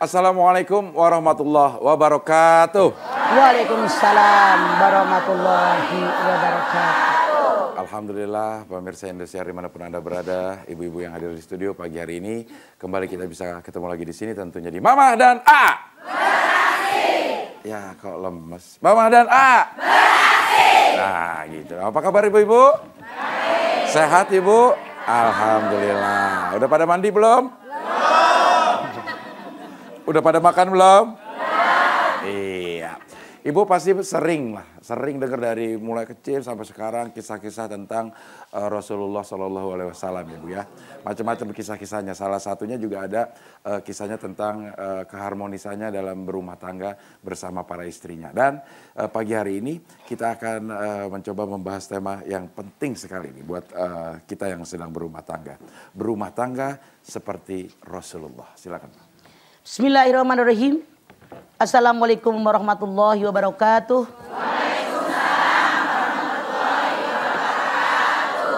Assalamualaikum warahmatullahi wabarakatuh. Waalaikumsalam warahmatullahi wabarakatuh. Alhamdulillah pemirsa Indonesia di mana pun Anda berada, ibu-ibu yang hadir di studio pagi hari ini, kembali kita bisa ketemu lagi di sini tentunya di Mama dan A. Ya kok lemes. Mama dan A. Nah gitu. Apa kabar ibu-ibu? Sehat ibu? Alhamdulillah. Udah pada mandi belum? Udah pada makan belum? Iya. Ibu pasti sering lah, sering dengar dari mulai kecil sampai sekarang kisah-kisah tentang eh, Rasulullah Shallallahu Alaihi Wasallam ibu ya. Macam-macam kisah-kisahnya. Salah satunya juga ada eh, kisahnya tentang eh, keharmonisannya dalam berumah tangga bersama para istrinya. Dan eh, pagi hari ini kita akan eh, mencoba membahas tema yang penting sekali nih buat eh, kita yang sedang berumah tangga. Berumah tangga seperti Rasulullah. Silakan. Pak. Bismillahirrahmanirrahim. Assalamualaikum warahmatullahi wabarakatuh.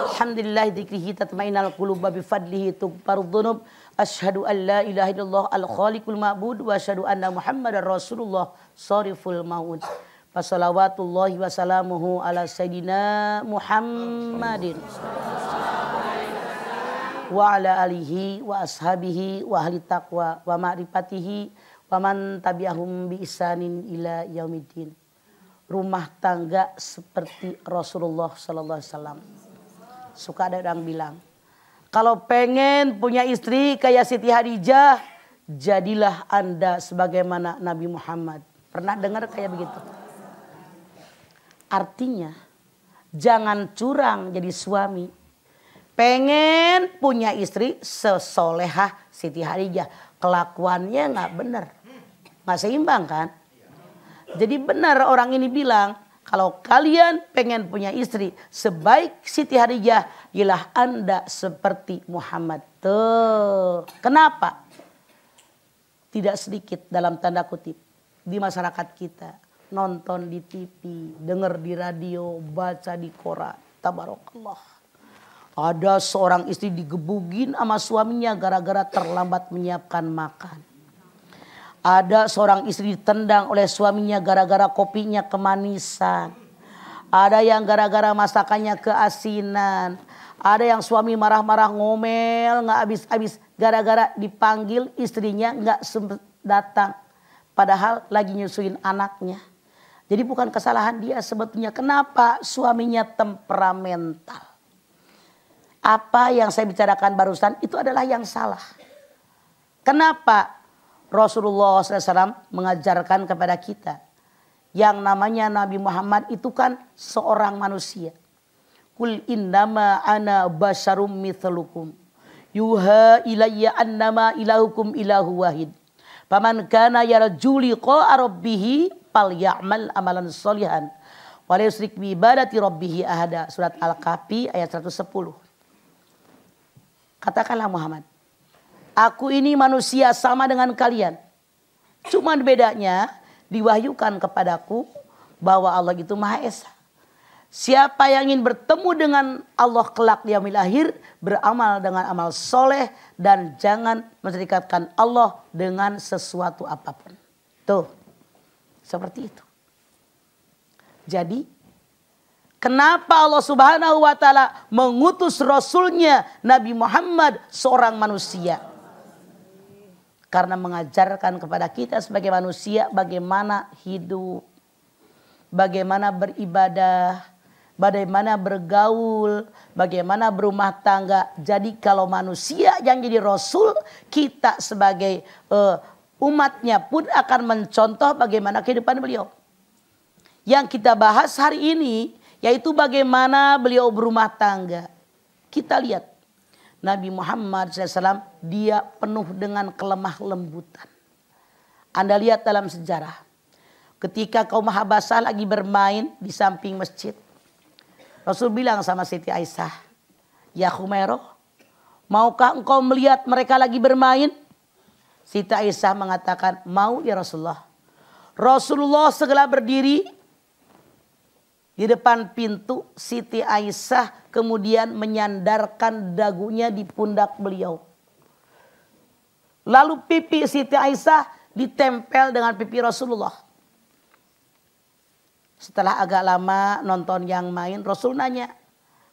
Alhamdulillah dzikrihi tatmainal qulub bi fadlihi tughfarud dzunub. Asyhadu an la ilaha illallah al khaliqul ma'bud wa asyhadu anna Muhammadar Rasulullah sariful maut. Wassalawatullahi wassalamuhu ala sayyidina Muhammadin wa ala alihi wa ashabihi wa ahli taqwa wa ma'rifatihi wa man tabi'ahum bi isanin ila yaumiddin. Rumah tangga seperti Rasulullah sallallahu alaihi wasallam. Suka ada orang bilang, kalau pengen punya istri kayak Siti Hadijah, jadilah Anda sebagaimana Nabi Muhammad. Pernah dengar kayak begitu? Artinya, jangan curang jadi suami. Pengen punya istri sesolehah Siti Hadijah. Kelakuannya nggak benar. Nggak seimbang kan? Jadi benar orang ini bilang, kalau kalian pengen punya istri sebaik Siti Hadijah, ialah Anda seperti Muhammad. Tuh. Kenapa? Tidak sedikit dalam tanda kutip di masyarakat kita. Nonton di TV, dengar di radio, baca di koran. Tabarakallah. Ada seorang istri digebugin sama suaminya gara-gara terlambat menyiapkan makan. Ada seorang istri ditendang oleh suaminya gara-gara kopinya kemanisan. Ada yang gara-gara masakannya keasinan. Ada yang suami marah-marah ngomel nggak habis-habis gara-gara dipanggil istrinya nggak datang. Padahal lagi nyusuin anaknya. Jadi bukan kesalahan dia sebetulnya. Kenapa suaminya temperamental? Apa yang saya bicarakan barusan itu adalah yang salah. Kenapa Rasulullah SAW mengajarkan kepada kita yang namanya Nabi Muhammad itu kan seorang manusia. Kul innama ana basyarum mithlukum. Yuha ilayya annama ilahukum ilahu wahid. Paman kana yarju liqa'a rabbih falyamal amalan solihan. Wa la yusyrik bi ibadati rabbih ahada. Surat Al-Kahfi ayat 110. Katakanlah Muhammad. Aku ini manusia sama dengan kalian. Cuman bedanya diwahyukan kepadaku bahwa Allah itu Maha Esa. Siapa yang ingin bertemu dengan Allah kelak di yaumil akhir beramal dengan amal soleh dan jangan menserikatkan Allah dengan sesuatu apa pun. Tuh, Seperti itu. Jadi kenapa Allah Subhanahu wa taala mengutus rasulnya Nabi Muhammad seorang manusia? Karena mengajarkan kepada kita sebagai manusia bagaimana hidup, bagaimana beribadah, bagaimana bergaul, bagaimana berumah tangga. Jadi kalau manusia yang jadi rasul, kita sebagai uh, umatnya pun akan mencontoh bagaimana kehidupan beliau. Yang kita bahas hari ini yaitu bagaimana beliau berumah tangga. Kita lihat Nabi Muhammad SAW dia penuh dengan kelemah lembutan. Anda lihat dalam sejarah. Ketika kaum Habasah lagi bermain di samping masjid. Rasul bilang sama Siti Aisyah. Ya Khumairah, maukah engkau melihat mereka lagi bermain? Siti Aisyah mengatakan, mau ya Rasulullah. Rasulullah segera berdiri di depan pintu Siti Aisyah kemudian menyandarkan dagunya di pundak beliau. Lalu pipi Siti Aisyah ditempel dengan pipi Rasulullah. Setelah agak lama nonton yang main, Rasul nanya,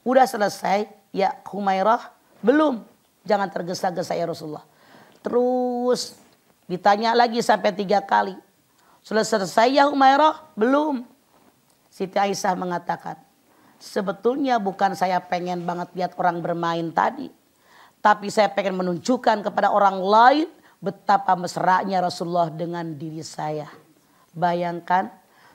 udah selesai? Ya Humairah, belum. Jangan tergesa-gesa ya Rasulullah. Terus ditanya lagi sampai tiga kali. Sudah selesai ya Humairah? Belum. Siti Aisyah mengatakan, sebetulnya bukan saya pengen banget lihat orang bermain tadi. Tapi saya pengen menunjukkan kepada orang lain betapa mesranya Rasulullah dengan diri saya. Bayangkan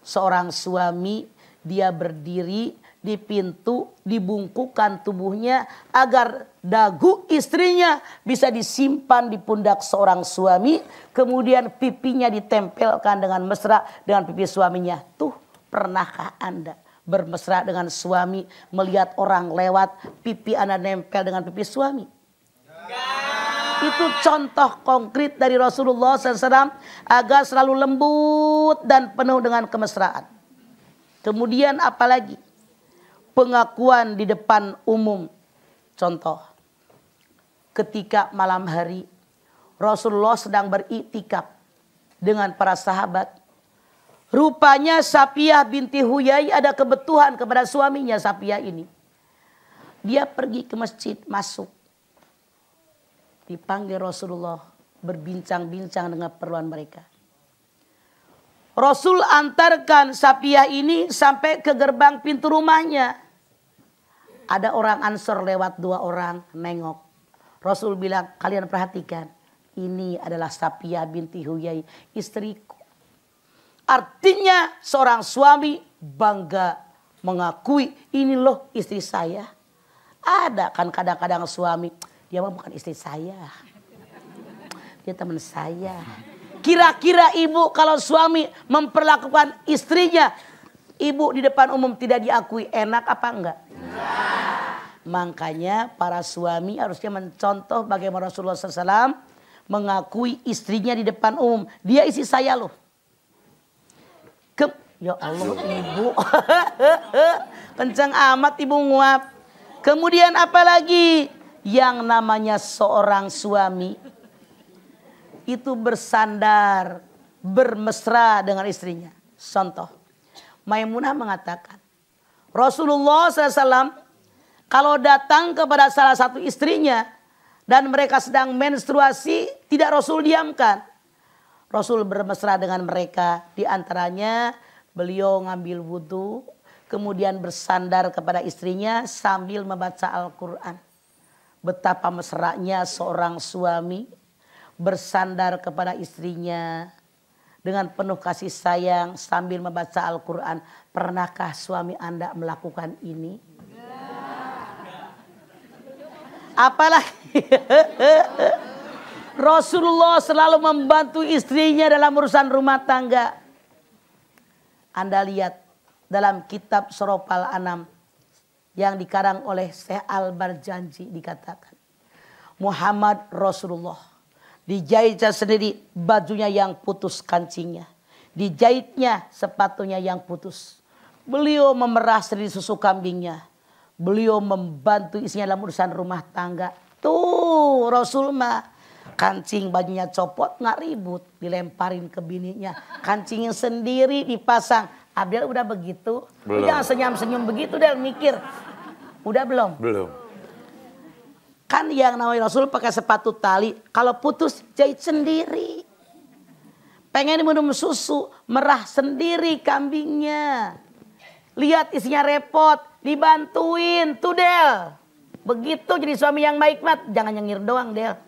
seorang suami dia berdiri di pintu dibungkukan tubuhnya agar dagu istrinya bisa disimpan di pundak seorang suami kemudian pipinya ditempelkan dengan mesra dengan pipi suaminya tuh Pernahkah Anda bermesra dengan suami melihat orang lewat pipi Anda nempel dengan pipi suami? Itu contoh konkret dari Rasulullah SAW agar selalu lembut dan penuh dengan kemesraan. Kemudian apalagi pengakuan di depan umum. Contoh, ketika malam hari Rasulullah sedang beriktikaf dengan para sahabat Rupanya Sapiah binti Huyai ada kebutuhan kepada suaminya Sapiah ini. Dia pergi ke masjid masuk. Dipanggil Rasulullah berbincang-bincang dengan perluan mereka. Rasul antarkan Sapiah ini sampai ke gerbang pintu rumahnya. Ada orang ansor lewat dua orang nengok. Rasul bilang kalian perhatikan. Ini adalah Sapiah binti Huyai istriku. Artinya seorang suami bangga mengakui ini loh istri saya. Ada kan kadang-kadang suami, dia mah bukan istri saya. Dia teman saya. Kira-kira ibu kalau suami memperlakukan istrinya, ibu di depan umum tidak diakui enak apa enggak? Makanya para suami harusnya mencontoh bagaimana Rasulullah SAW mengakui istrinya di depan umum. Dia istri saya loh. Ya Allah ibu. Kencang amat ibu nguap. Kemudian apalagi yang namanya seorang suami itu bersandar, bermesra dengan istrinya. Contoh, Maimunah mengatakan, Rasulullah SAW kalau datang kepada salah satu istrinya dan mereka sedang menstruasi, tidak Rasul diamkan. Rasul bermesra dengan mereka. Di antaranya beliau ngambil wudhu, kemudian bersandar kepada istrinya sambil membaca Al-Quran. Betapa mesranya seorang suami bersandar kepada istrinya dengan penuh kasih sayang sambil membaca Al-Quran. Pernahkah suami Anda melakukan ini? Apalagi Rasulullah selalu membantu istrinya dalam urusan rumah tangga. Anda lihat dalam kitab Soropal Anam yang dikarang oleh Syekh Al-Barjanji dikatakan. Muhammad Rasulullah dijahitnya sendiri bajunya yang putus kancingnya. Dijahitnya sepatunya yang putus. Beliau memerah sendiri susu kambingnya. Beliau membantu isinya dalam urusan rumah tangga. Tuh Rasul mah Kancing bajunya copot nggak ribut, dilemparin ke bininya. Kancingnya sendiri dipasang. Abdel udah begitu. Lu Belum. Jangan senyum-senyum begitu Del mikir. Udah belum? Belum. Kan yang namanya Rasul pakai sepatu tali, kalau putus jahit sendiri. Pengen minum susu, merah sendiri kambingnya. Lihat isinya repot, dibantuin tuh Del. Begitu jadi suami yang baik mat, jangan nyengir doang Del.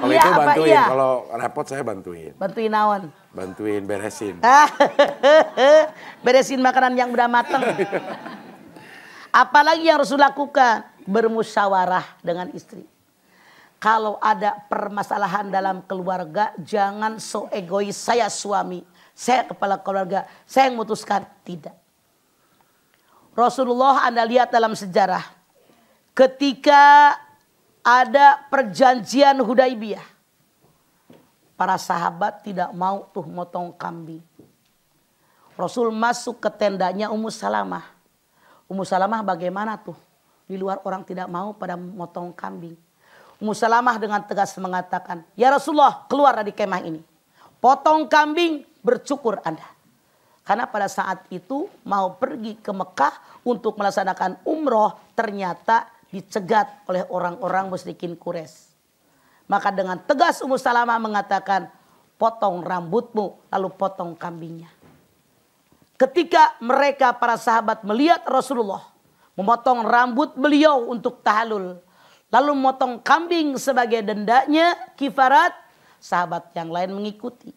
Kalau Iya itu bantuin, iya? kalau repot saya bantuin. Bantuin naon. Bantuin beresin. Beresin makanan yang udah matang. Apalagi yang Rasul lakukan? Bermusyawarah dengan istri. Kalau ada permasalahan dalam keluarga, jangan so egois. Saya suami, saya kepala keluarga, saya yang memutuskan. Tidak. Rasulullah Anda lihat dalam sejarah. Ketika ada perjanjian Hudaibiyah. Para sahabat tidak mau tuh motong kambing. Rasul masuk ke tendanya Ummu Salamah. Ummu Salamah bagaimana tuh? Di luar orang tidak mau pada motong kambing. Ummu Salamah dengan tegas mengatakan, Ya Rasulullah keluar dari kemah ini. Potong kambing bercukur Anda. Karena pada saat itu mau pergi ke Mekah untuk melaksanakan umroh ternyata dicegat oleh orang-orang musyrikin Quraisy. Maka dengan tegas Ummu Salamah mengatakan, potong rambutmu lalu potong kambingnya. Ketika mereka para sahabat melihat Rasulullah memotong rambut beliau untuk tahalul, lalu memotong kambing sebagai dendanya kifarat, sahabat yang lain mengikuti.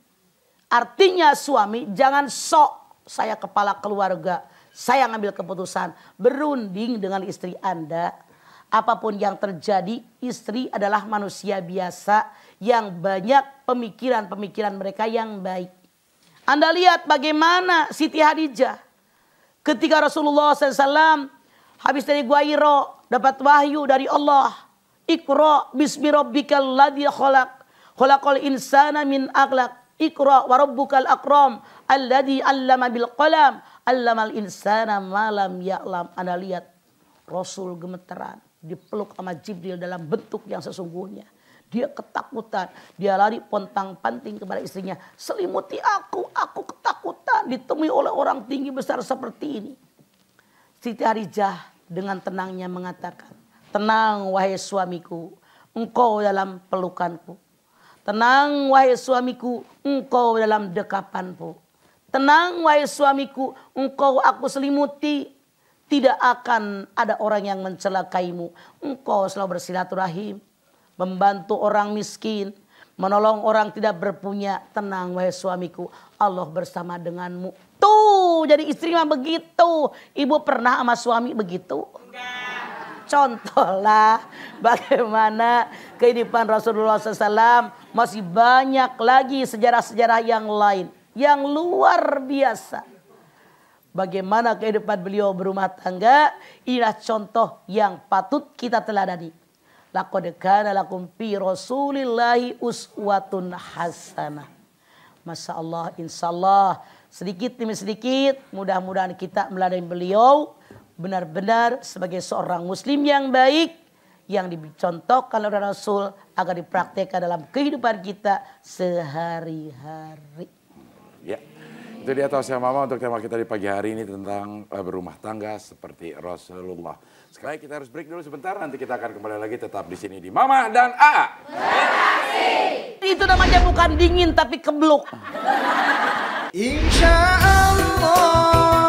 Artinya suami jangan sok saya kepala keluarga, saya ngambil keputusan berunding dengan istri Anda. Apa pun yang terjadi, istri adalah manusia biasa yang banyak pemikiran-pemikiran mereka yang baik. Anda lihat bagaimana Siti Hadijah ketika Rasulullah SAW habis dari Gua Hiro dapat wahyu dari Allah. Iqra bismi rabbikal ladzi khalaq. Khalaqal insana min aqlaq. Iqra wa rabbukal akram alladzi 'allama bil qalam. 'Allamal insana ma lam ya'lam. Anda lihat Rasul gemeteran dipeluk sama Jibril dalam bentuk yang sesungguhnya. Dia ketakutan. Dia lari pontang panting kepada istrinya. Selimuti aku, aku ketakutan. Ditemui oleh orang tinggi besar seperti ini. Siti Harijah dengan tenangnya mengatakan. Tenang wahai suamiku, engkau dalam pelukanku. Tenang wahai suamiku, engkau dalam dekapanku. Tenang wahai suamiku, engkau aku selimuti. Tidak akan ada orang yang mencelakaimu. Engkau selalu bersilaturahim. Membantu orang miskin. Menolong orang tidak berpunya. Tenang wahai suamiku. Allah bersama denganmu. Tuh jadi istri mah begitu. Ibu pernah sama suami begitu? Contohlah bagaimana kehidupan Rasulullah SAW masih banyak lagi sejarah-sejarah yang lain. Yang luar biasa. Bagaimana kehidupan beliau berumah tangga. Inilah contoh yang patut kita teladani. Laqad kana lakum fi rasulillahi uswatun hasanah. Masya Allah, insya Allah. Sedikit demi sedikit, mudah-mudahan kita meladani beliau. Benar-benar sebagai seorang muslim yang baik. Yang dicontohkan oleh Rasul agar dipraktekkan dalam kehidupan kita sehari-hari. Ya, itu dia tausiah mama untuk tema kita di pagi hari ini tentang eh, berumah tangga seperti Rasulullah. Sekali lagi kita harus break dulu sebentar, nanti kita akan kembali lagi tetap di sini di Mama dan AA. Itu namanya bukan dingin tapi kebluk. Insya Allah